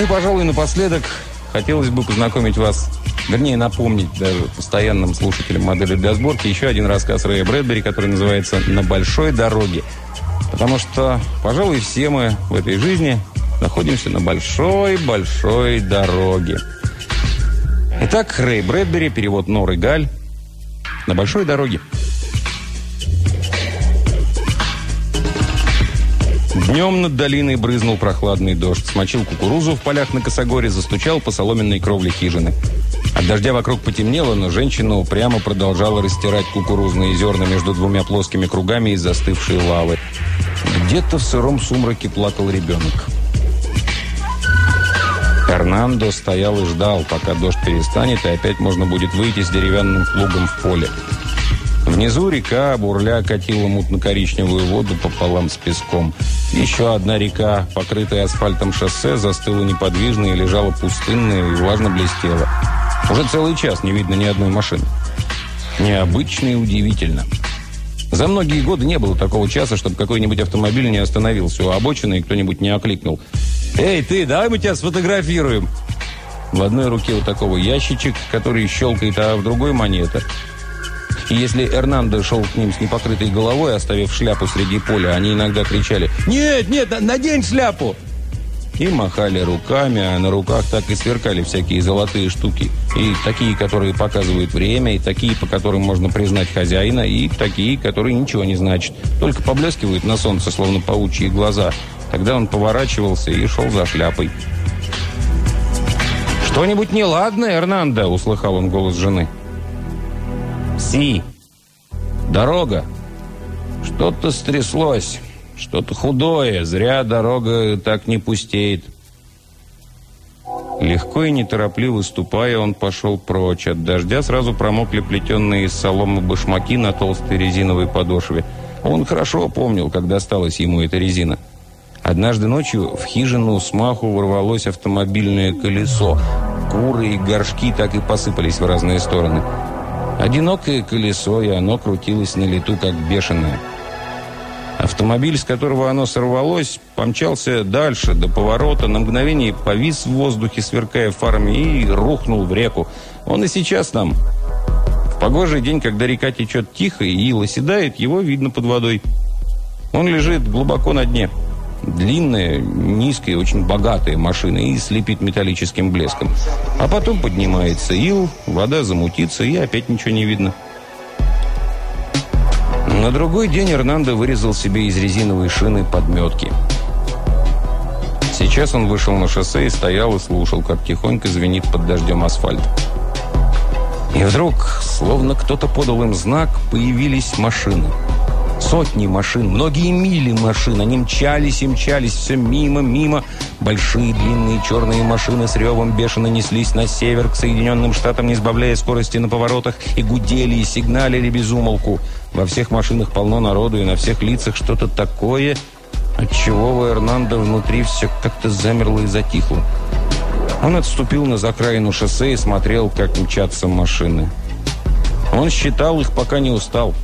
Ну и, пожалуй, напоследок хотелось бы познакомить вас, вернее, напомнить даже постоянным слушателям модели для сборки еще один рассказ Рэя Брэдбери, который называется «На большой дороге». Потому что, пожалуй, все мы в этой жизни находимся на большой-большой дороге. Итак, Рэй Брэдбери, перевод Норы Галь, «На большой дороге». Днем над долиной брызнул прохладный дождь, смочил кукурузу в полях на косогоре, застучал по соломенной кровле хижины. От дождя вокруг потемнело, но женщина упрямо продолжала растирать кукурузные зерна между двумя плоскими кругами из застывшей лавы. Где-то в сыром сумраке плакал ребенок. Эрнандо стоял и ждал, пока дождь перестанет, и опять можно будет выйти с деревянным плугом в поле. Внизу река, бурля, катила мутно-коричневую воду пополам с песком. Еще одна река, покрытая асфальтом шоссе, застыла неподвижно и лежала пустынная и влажно блестела. Уже целый час не видно ни одной машины. Необычно и удивительно. За многие годы не было такого часа, чтобы какой-нибудь автомобиль не остановился у обочины и кто-нибудь не окликнул. «Эй, ты, давай мы тебя сфотографируем!» В одной руке у такого ящичек, который щелкает, а в другой монета – и если Эрнандо шел к ним с непокрытой головой, оставив шляпу среди поля, они иногда кричали «Нет, нет, надень шляпу!» И махали руками, а на руках так и сверкали всякие золотые штуки. И такие, которые показывают время, и такие, по которым можно признать хозяина, и такие, которые ничего не значат. Только поблескивают на солнце, словно паучьи глаза. Тогда он поворачивался и шел за шляпой. «Что-нибудь неладное, Эрнандо?» – услыхал он голос жены. Си. Дорога. Что-то стряслось. Что-то худое. Зря дорога так не пустеет. Легко и неторопливо ступая, он пошел прочь. От дождя сразу промокли плетенные из соломы башмаки на толстой резиновой подошве. Он хорошо помнил, как досталась ему эта резина. Однажды ночью в хижину с маху ворвалось автомобильное колесо. Куры и горшки так и посыпались в разные стороны. Одинокое колесо, и оно крутилось на лету, как бешеное. Автомобиль, с которого оно сорвалось, помчался дальше, до поворота, на мгновение повис в воздухе, сверкая фарами, и рухнул в реку. Он и сейчас там. В погожий день, когда река течет тихо и ила седает, его видно под водой. Он лежит глубоко на дне. Длинная, низкая, очень богатая машина и слепит металлическим блеском. А потом поднимается ил, вода замутится, и опять ничего не видно. На другой день Эрнандо вырезал себе из резиновой шины подметки. Сейчас он вышел на шоссе и стоял и слушал, как тихонько звенит под дождем асфальт. И вдруг, словно кто-то подал им знак, появились машины – Сотни машин, многие мили машин. Они мчались и мчались все мимо, мимо. Большие длинные черные машины с ревом бешено неслись на север к Соединенным Штатам, не сбавляя скорости на поворотах, и гудели, и сигналили без умолку. Во всех машинах полно народу, и на всех лицах что-то такое, отчего у Эрнандо внутри все как-то замерло и затихло. Он отступил на закраину шоссе и смотрел, как мчатся машины. Он считал их, пока не устал.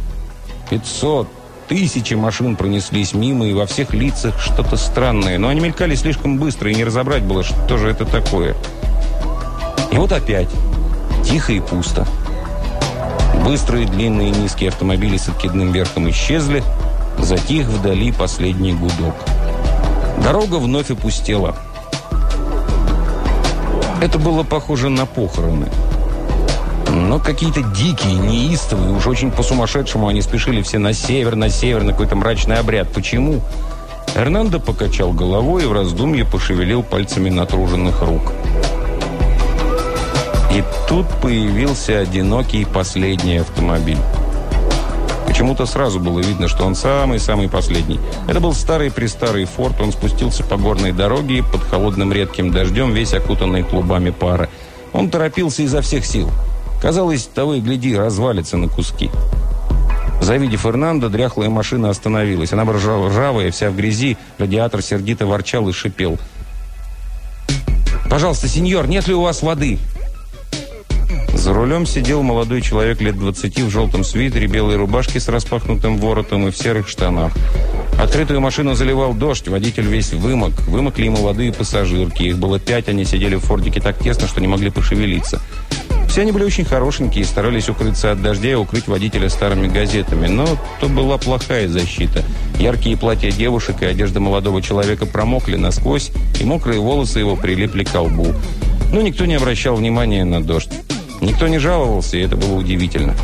Пятьсот, Тысячи машин пронеслись мимо, и во всех лицах что-то странное. Но они мелькали слишком быстро, и не разобрать было, что же это такое. И вот опять. Тихо и пусто. Быстрые, длинные, низкие автомобили с откидным верхом исчезли. Затих вдали последний гудок. Дорога вновь опустела. Это было похоже на похороны. Но какие-то дикие, неистовые, уж очень по-сумасшедшему они спешили все на север, на север, на какой-то мрачный обряд. Почему? Эрнандо покачал головой и в раздумье пошевелил пальцами натруженных рук. И тут появился одинокий последний автомобиль. Почему-то сразу было видно, что он самый-самый последний. Это был старый-престарый форт. Он спустился по горной дороге под холодным редким дождем, весь окутанный клубами пара. Он торопился изо всех сил. Казалось, того и гляди, развалится на куски. Завидев Фернандо, дряхлая машина остановилась. Она была ржавая, вся в грязи. Радиатор сердито ворчал и шипел. «Пожалуйста, сеньор, нет ли у вас воды?» За рулем сидел молодой человек лет 20 в желтом свитере, белой рубашке с распахнутым воротом и в серых штанах. Открытую машину заливал дождь, водитель весь вымок. Вымокли и молодые пассажирки. Их было пять, они сидели в фордике так тесно, что не могли пошевелиться. Все они были очень хорошенькие и старались укрыться от дождя и укрыть водителя старыми газетами. Но то была плохая защита. Яркие платья девушек и одежда молодого человека промокли насквозь, и мокрые волосы его прилипли к лбу. Но никто не обращал внимания на дождь. Никто не жаловался, и это было удивительно.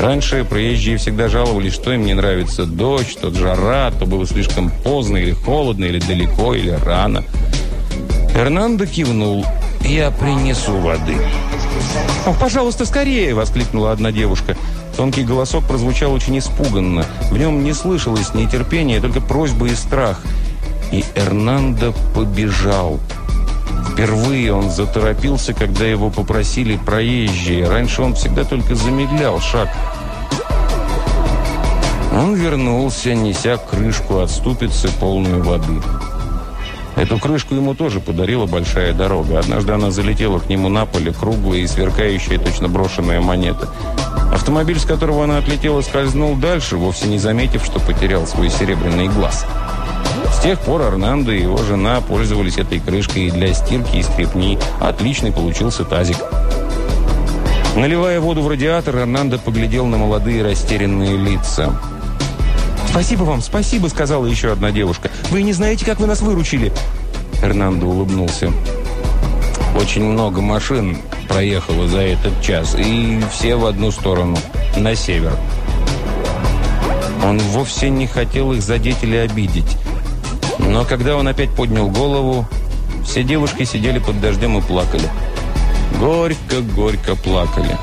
Раньше проезжие всегда жаловались, что им не нравится дождь, то жара, то было слишком поздно или холодно, или далеко, или рано. Эрнандо кивнул. «Я принесу воды». «Ох, пожалуйста, скорее!» – воскликнула одна девушка. Тонкий голосок прозвучал очень испуганно. В нем не слышалось нетерпения, только просьба и страх. И Эрнандо побежал. Впервые он заторопился, когда его попросили проезжие. Раньше он всегда только замедлял шаг. Он вернулся, неся крышку от ступицы, полную воды. Эту крышку ему тоже подарила большая дорога. Однажды она залетела к нему на поле, круглая и сверкающая, точно брошенная монета. Автомобиль, с которого она отлетела, скользнул дальше, вовсе не заметив, что потерял свой серебряный глаз. С тех пор Арнандо и его жена пользовались этой крышкой для стирки и скрепни. Отличный получился тазик. Наливая воду в радиатор, Арнандо поглядел на молодые растерянные лица. «Спасибо вам, спасибо», — сказала еще одна девушка. «Вы не знаете, как вы нас выручили?» Эрнандо улыбнулся. «Очень много машин проехало за этот час, и все в одну сторону, на север». Он вовсе не хотел их задеть или обидеть. Но когда он опять поднял голову, все девушки сидели под дождем и плакали. Горько-горько плакали.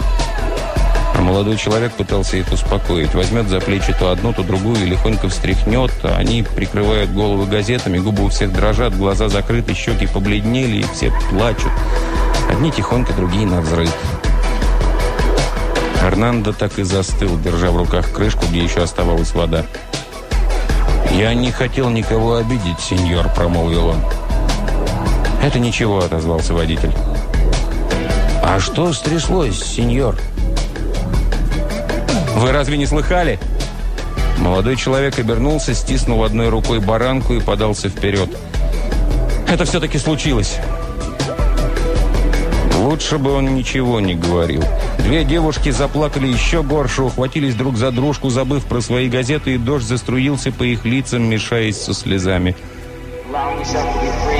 Молодой человек пытался их успокоить. Возьмет за плечи то одну, то другую и легонько встряхнет. Они прикрывают головы газетами, губы у всех дрожат, глаза закрыты, щеки побледнели, и все плачут. Одни тихонько, другие на взрыв. Эрнандо так и застыл, держа в руках крышку, где еще оставалась вода. «Я не хотел никого обидеть, сеньор», — промолвил он. «Это ничего», — отозвался водитель. «А что стряслось, сеньор?» «Вы разве не слыхали?» Молодой человек обернулся, стиснул одной рукой баранку и подался вперед. «Это все-таки случилось. Лучше бы он ничего не говорил. Две девушки заплакали еще горше, ухватились друг за дружку, забыв про свои газеты, и дождь заструился по их лицам, мешаясь со слезами.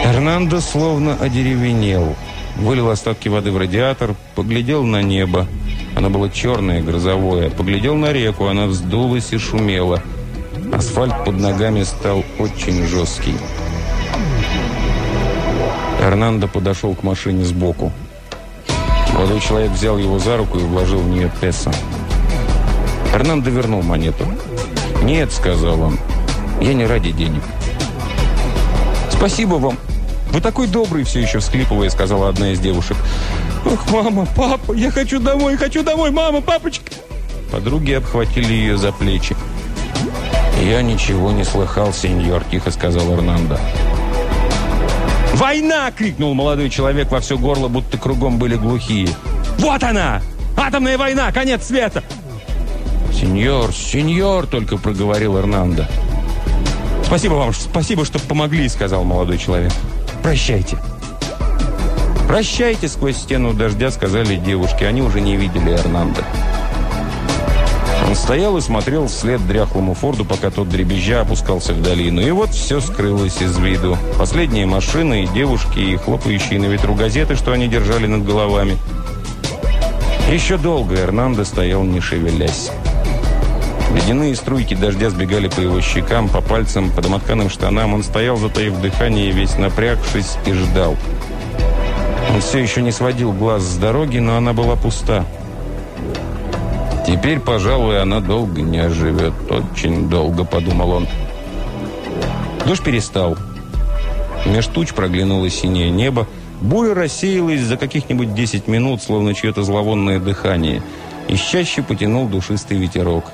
Эрнандо словно одеревенел. Вылил остатки воды в радиатор, поглядел на небо. Оно было черное, грозовое. Поглядел на реку, она вздулась и шумела. Асфальт под ногами стал очень жесткий. Эрнандо подошел к машине сбоку. Молодой человек взял его за руку и вложил в нее песо. Эрнандо вернул монету. «Нет», — сказал он, — «я не ради денег». «Спасибо вам. Вы такой добрый все еще всхлипывая», — сказала одна из девушек. «Ох, мама, папа, я хочу домой, хочу домой, мама, папочка!» Подруги обхватили ее за плечи. «Я ничего не слыхал, сеньор», — тихо сказал Эрнандо. «Война!» — крикнул молодой человек во все горло, будто кругом были глухие. «Вот она! Атомная война! Конец света!» «Сеньор, сеньор!» — только проговорил Эрнандо. «Спасибо вам, спасибо, что помогли», — сказал молодой человек. «Прощайте». «Прощайте!» — сквозь стену дождя сказали девушки. Они уже не видели Эрнандо. Он стоял и смотрел вслед дряхлому Форду, пока тот дребезжа опускался в долину. И вот все скрылось из виду. Последние машины и девушки, и хлопающие на ветру газеты, что они держали над головами. Еще долго Эрнандо стоял, не шевелясь. Ледяные струйки дождя сбегали по его щекам, по пальцам, по домотканым штанам. Он стоял, затаив дыхание, весь напрягшись, и ждал. Он все еще не сводил глаз с дороги, но она была пуста. «Теперь, пожалуй, она долго не оживет. Очень долго», — подумал он. Дождь перестал. Меж туч проглянуло синее небо. Буря рассеялась за каких-нибудь 10 минут, словно чье-то зловонное дыхание. Из чаще потянул душистый ветерок.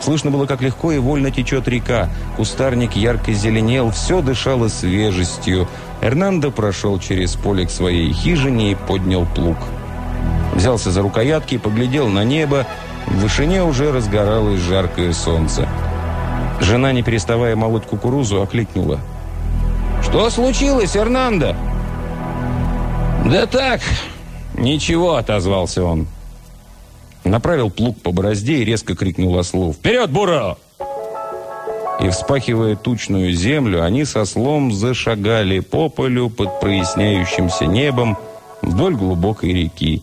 Слышно было, как легко и вольно течет река. Кустарник ярко зеленел, все дышало свежестью. Эрнандо прошел через поле к своей хижине и поднял плуг. Взялся за рукоятки, поглядел на небо. В вышине уже разгоралось жаркое солнце. Жена, не переставая молоть кукурузу, окликнула. «Что случилось, Эрнандо?» «Да так, ничего», — отозвался он. Направил плуг по борозде и резко крикнул ослу. «Вперед, Буро!» И, вспахивая тучную землю, они со слом зашагали по полю под проясняющимся небом вдоль глубокой реки.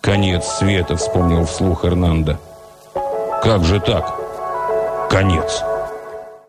«Конец света», — вспомнил вслух Эрнандо. «Как же так? Конец!»